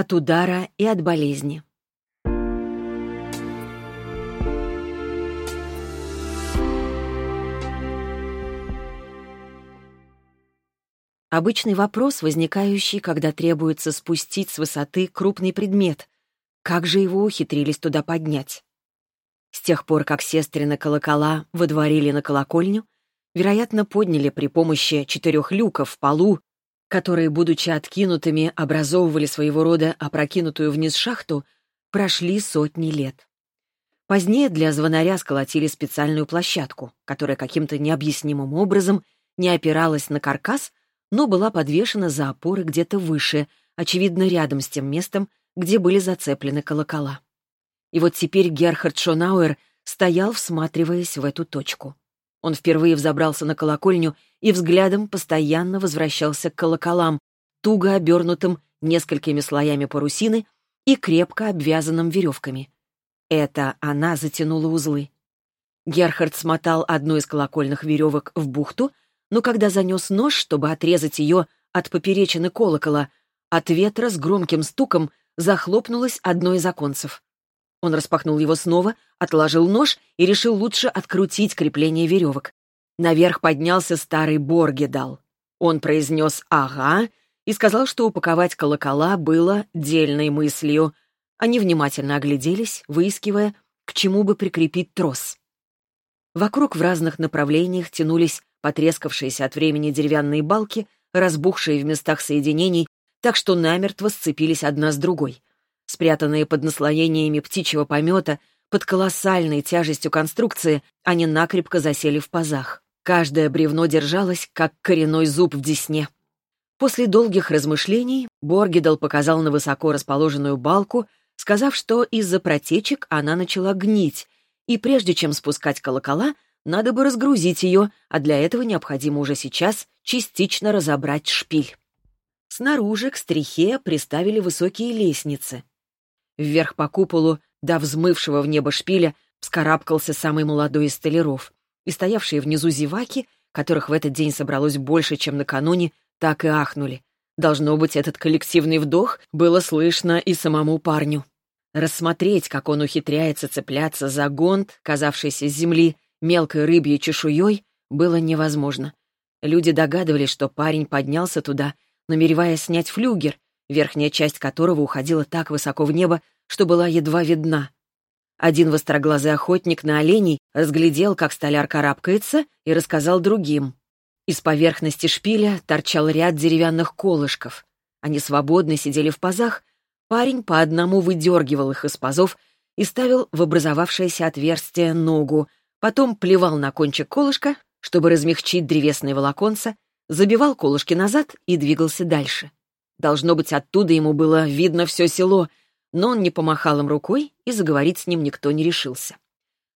от удара и от болезни. Обычный вопрос, возникающий, когда требуется спустить с высоты крупный предмет. Как же его ухитрились туда поднять? С тех пор, как сестрины колокола выдворили на колокольню, вероятно, подняли при помощи четырех люков в полу, которые, будучи откинутыми, образовывали своего рода опрокинутую вниз шахту, прошли сотни лет. Позднее для звонаря сколотили специальную площадку, которая каким-то необъяснимым образом не опиралась на каркас, но была подвешена за опоры где-то выше, очевидно, рядом с тем местом, где были зацеплены колокола. И вот теперь Герхард Шонауэр стоял, всматриваясь в эту точку. Он впервые взобрался на колокольню и взглядом постоянно возвращался к колоколам, туго обернутым несколькими слоями парусины и крепко обвязанным веревками. Это она затянула узлы. Герхард смотал одну из колокольных веревок в бухту, но когда занес нож, чтобы отрезать ее от поперечины колокола, от ветра с громким стуком захлопнулось одно из оконцев. Он распахнул его снова, отложил нож и решил лучше открутить крепление веревок. Наверх поднялся старый Боргедал. Он произнес «ага» и сказал, что упаковать колокола было дельной мыслью. Они внимательно огляделись, выискивая, к чему бы прикрепить трос. Вокруг в разных направлениях тянулись потрескавшиеся от времени деревянные балки, разбухшие в местах соединений, так что намертво сцепились одна с другой. Спрятанные под наслоениями птичьего помета, под колоссальной тяжестью конструкции, они накрепко засели в пазах. Каждое бревно держалось, как коренной зуб в десне. После долгих размышлений Боргидал показал на высоко расположенную балку, сказав, что из-за протечек она начала гнить, и прежде чем спускать колокола, надо бы разгрузить ее, а для этого необходимо уже сейчас частично разобрать шпиль. Снаружи к стрихе приставили высокие лестницы. Вверх по куполу, до взмывшего в небо шпиля, вскарабкался самый молодой из столяров, и стоявшие внизу зеваки, которых в этот день собралось больше, чем накануне, так и ахнули. Должно быть, этот коллективный вдох было слышно и самому парню. Рассмотреть, как он ухитряется цепляться за гонт, казавшийся с земли, мелкой рыбьей чешуей было невозможно. Люди догадывались, что парень поднялся туда, намереваясь снять флюгер, верхняя часть которого уходила так высоко в небо, что была едва видна. Один востроглазый охотник на оленей разглядел, как столяр карабкается, и рассказал другим. Из поверхности шпиля торчал ряд деревянных колышков. Они свободно сидели в пазах, парень по одному выдергивал их из пазов и ставил в образовавшееся отверстие ногу, потом плевал на кончик колышка, чтобы размягчить древесные волоконца, забивал колышки назад и двигался дальше. Должно быть, оттуда ему было видно все село, но он не помахал им рукой, и заговорить с ним никто не решился.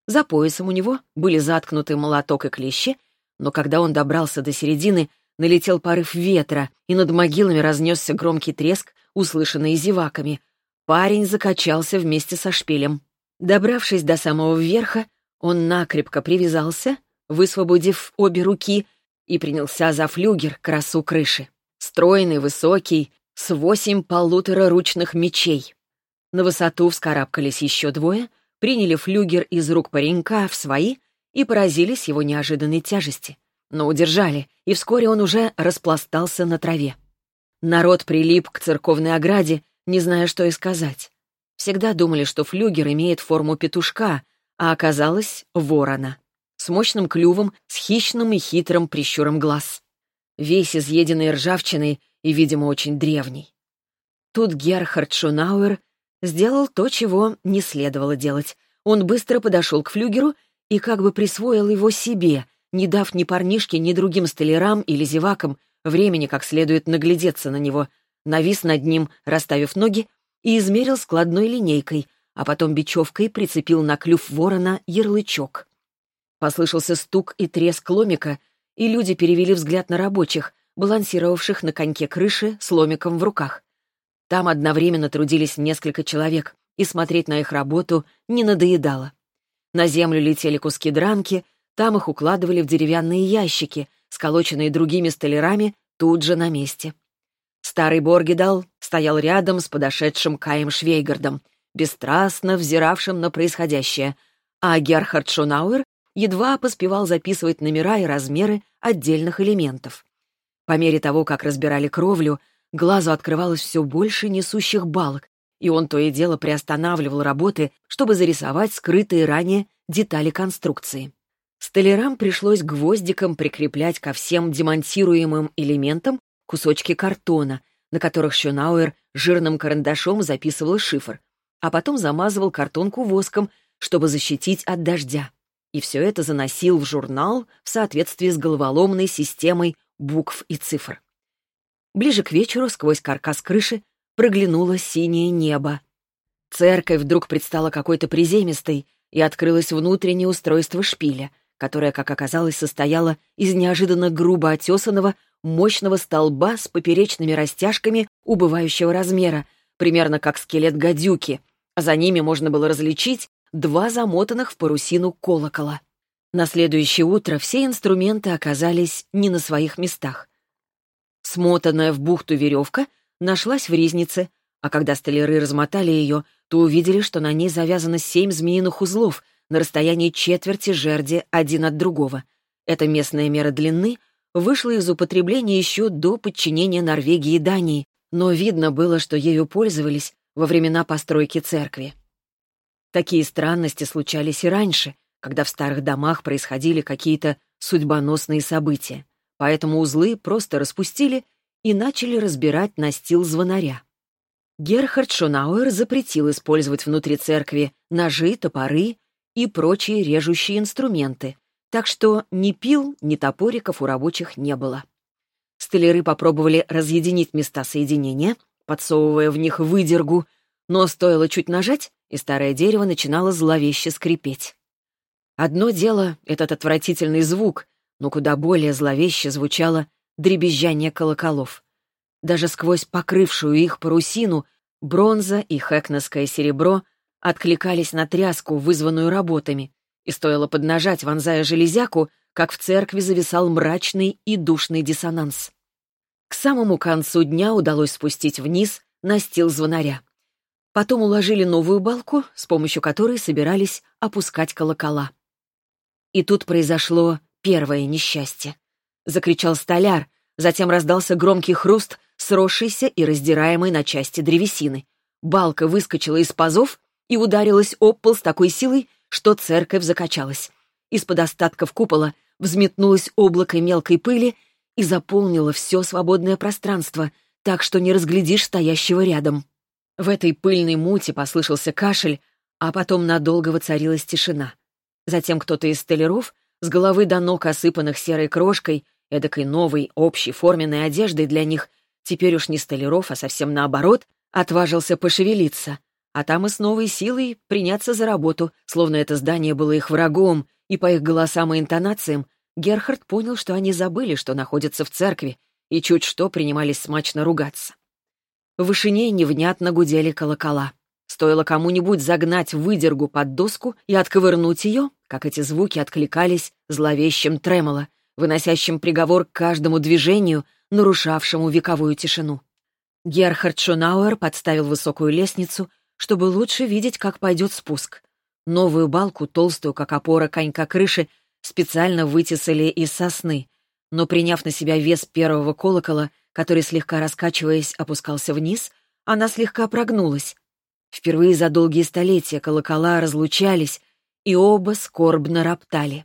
За поясом у него были заткнуты молоток и клещи, но когда он добрался до середины, налетел порыв ветра, и над могилами разнесся громкий треск, услышанный зеваками. Парень закачался вместе со шпилем. Добравшись до самого верха, он накрепко привязался, высвободив обе руки, и принялся за флюгер красу крыши. Стройный, высокий, с восемь полутораручных мечей. На высоту вскарабкались еще двое, приняли флюгер из рук паренька в свои и поразились его неожиданной тяжести. Но удержали, и вскоре он уже распластался на траве. Народ прилип к церковной ограде, не зная, что и сказать. Всегда думали, что флюгер имеет форму петушка, а оказалось — ворона. С мощным клювом, с хищным и хитрым прищуром глаз. Весь изъеденный ржавчиной и, видимо, очень древний. Тут Герхард Шунауэр сделал то, чего не следовало делать. Он быстро подошел к флюгеру и как бы присвоил его себе, не дав ни парнишке, ни другим столярам или зевакам времени как следует наглядеться на него, навис над ним, расставив ноги, и измерил складной линейкой, а потом бечевкой прицепил на клюв ворона ярлычок. Послышался стук и треск ломика, и люди перевели взгляд на рабочих, балансировавших на коньке крыши с ломиком в руках. Там одновременно трудились несколько человек, и смотреть на их работу не надоедало. На землю летели куски дранки, там их укладывали в деревянные ящики, сколоченные другими столярами тут же на месте. Старый Боргидал стоял рядом с подошедшим Каем Швейгардом, бесстрастно взиравшим на происходящее, а Герхард Шунауэр едва поспевал записывать номера и размеры отдельных элементов. По мере того, как разбирали кровлю, глазу открывалось все больше несущих балок, и он то и дело приостанавливал работы, чтобы зарисовать скрытые ранее детали конструкции. Столярам пришлось гвоздиком прикреплять ко всем демонтируемым элементам кусочки картона, на которых Шонауэр жирным карандашом записывал шифр, а потом замазывал картонку воском, чтобы защитить от дождя. И все это заносил в журнал в соответствии с головоломной системой букв и цифр. Ближе к вечеру сквозь каркас крыши проглянуло синее небо. Церковь вдруг предстала какой-то приземистой, и открылось внутреннее устройство шпиля — которая, как оказалось, состояла из неожиданно грубо отесанного мощного столба с поперечными растяжками убывающего размера, примерно как скелет гадюки, а за ними можно было различить два замотанных в парусину колокола. На следующее утро все инструменты оказались не на своих местах. Смотанная в бухту веревка нашлась в ризнице, а когда столяры размотали ее, то увидели, что на ней завязано семь змеиных узлов, на расстоянии четверти жерди один от другого. Эта местная мера длины вышла из употребления еще до подчинения Норвегии и Дании, но видно было, что ею пользовались во времена постройки церкви. Такие странности случались и раньше, когда в старых домах происходили какие-то судьбоносные события, поэтому узлы просто распустили и начали разбирать настил звонаря. Герхард Шонауэр запретил использовать внутри церкви ножи, топоры и прочие режущие инструменты, так что ни пил, ни топориков у рабочих не было. Столяры попробовали разъединить места соединения, подсовывая в них выдергу, но стоило чуть нажать, и старое дерево начинало зловеще скрипеть. Одно дело — этот отвратительный звук, но куда более зловеще звучало дребезжание колоколов. Даже сквозь покрывшую их парусину бронза и хэкнесское серебро откликались на тряску, вызванную работами, и стоило поднажать, вонзая железяку, как в церкви зависал мрачный и душный диссонанс. К самому концу дня удалось спустить вниз настил звонаря. Потом уложили новую балку, с помощью которой собирались опускать колокола. И тут произошло первое несчастье. Закричал столяр, затем раздался громкий хруст, сросшийся и раздираемый на части древесины. Балка выскочила из пазов и ударилась об пол с такой силой, что церковь закачалась. Из-под остатков купола взметнулось облако мелкой пыли и заполнило все свободное пространство, так что не разглядишь стоящего рядом. В этой пыльной муте послышался кашель, а потом надолго воцарилась тишина. Затем кто-то из столяров, с головы до ног осыпанных серой крошкой, эдакой новой, общей, форменной одеждой для них, теперь уж не столяров, а совсем наоборот, отважился пошевелиться — а там и с новой силой приняться за работу, словно это здание было их врагом, и по их голосам и интонациям Герхард понял, что они забыли, что находятся в церкви, и чуть что принимались смачно ругаться. В вышине невнятно гудели колокола. Стоило кому-нибудь загнать выдергу под доску и отковырнуть ее, как эти звуки откликались зловещим тремоло, выносящим приговор к каждому движению, нарушавшему вековую тишину. Герхард Шонауэр подставил высокую лестницу — чтобы лучше видеть, как пойдет спуск. Новую балку, толстую, как опора конька крыши, специально вытесали из сосны, но, приняв на себя вес первого колокола, который, слегка раскачиваясь, опускался вниз, она слегка прогнулась. Впервые за долгие столетия колокола разлучались, и оба скорбно роптали.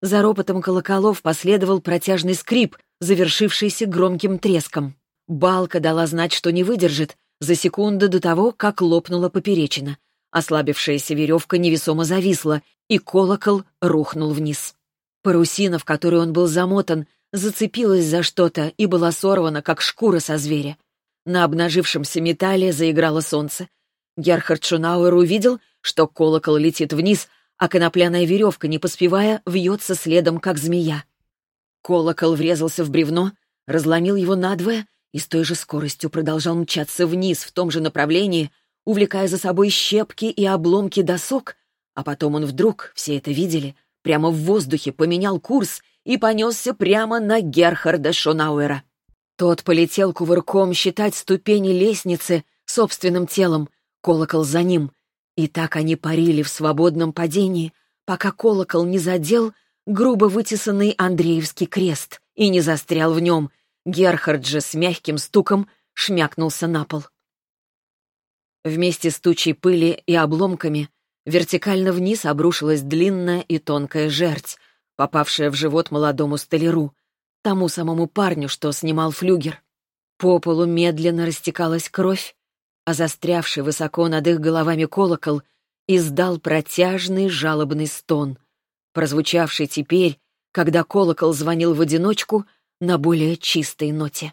За ропотом колоколов последовал протяжный скрип, завершившийся громким треском. Балка дала знать, что не выдержит, за секунду до того, как лопнула поперечина. Ослабившаяся веревка невесомо зависла, и колокол рухнул вниз. Парусина, в которую он был замотан, зацепилась за что-то и была сорвана, как шкура со зверя. На обнажившемся металле заиграло солнце. Герхард Шунауэр увидел, что колокол летит вниз, а конопляная веревка, не поспевая, вьется следом, как змея. Колокол врезался в бревно, разломил его надвое и с той же скоростью продолжал мчаться вниз в том же направлении, увлекая за собой щепки и обломки досок, а потом он вдруг, все это видели, прямо в воздухе поменял курс и понесся прямо на Герхарда Шонауэра. Тот полетел кувырком считать ступени лестницы собственным телом, колокол за ним. И так они парили в свободном падении, пока колокол не задел грубо вытесанный Андреевский крест и не застрял в нем. Герхард же с мягким стуком шмякнулся на пол. Вместе с тучей пыли и обломками вертикально вниз обрушилась длинная и тонкая жерть, попавшая в живот молодому столяру, тому самому парню, что снимал флюгер. По полу медленно растекалась кровь, а застрявший высоко над их головами колокол издал протяжный жалобный стон, прозвучавший теперь, когда колокол звонил в одиночку на более чистой ноте.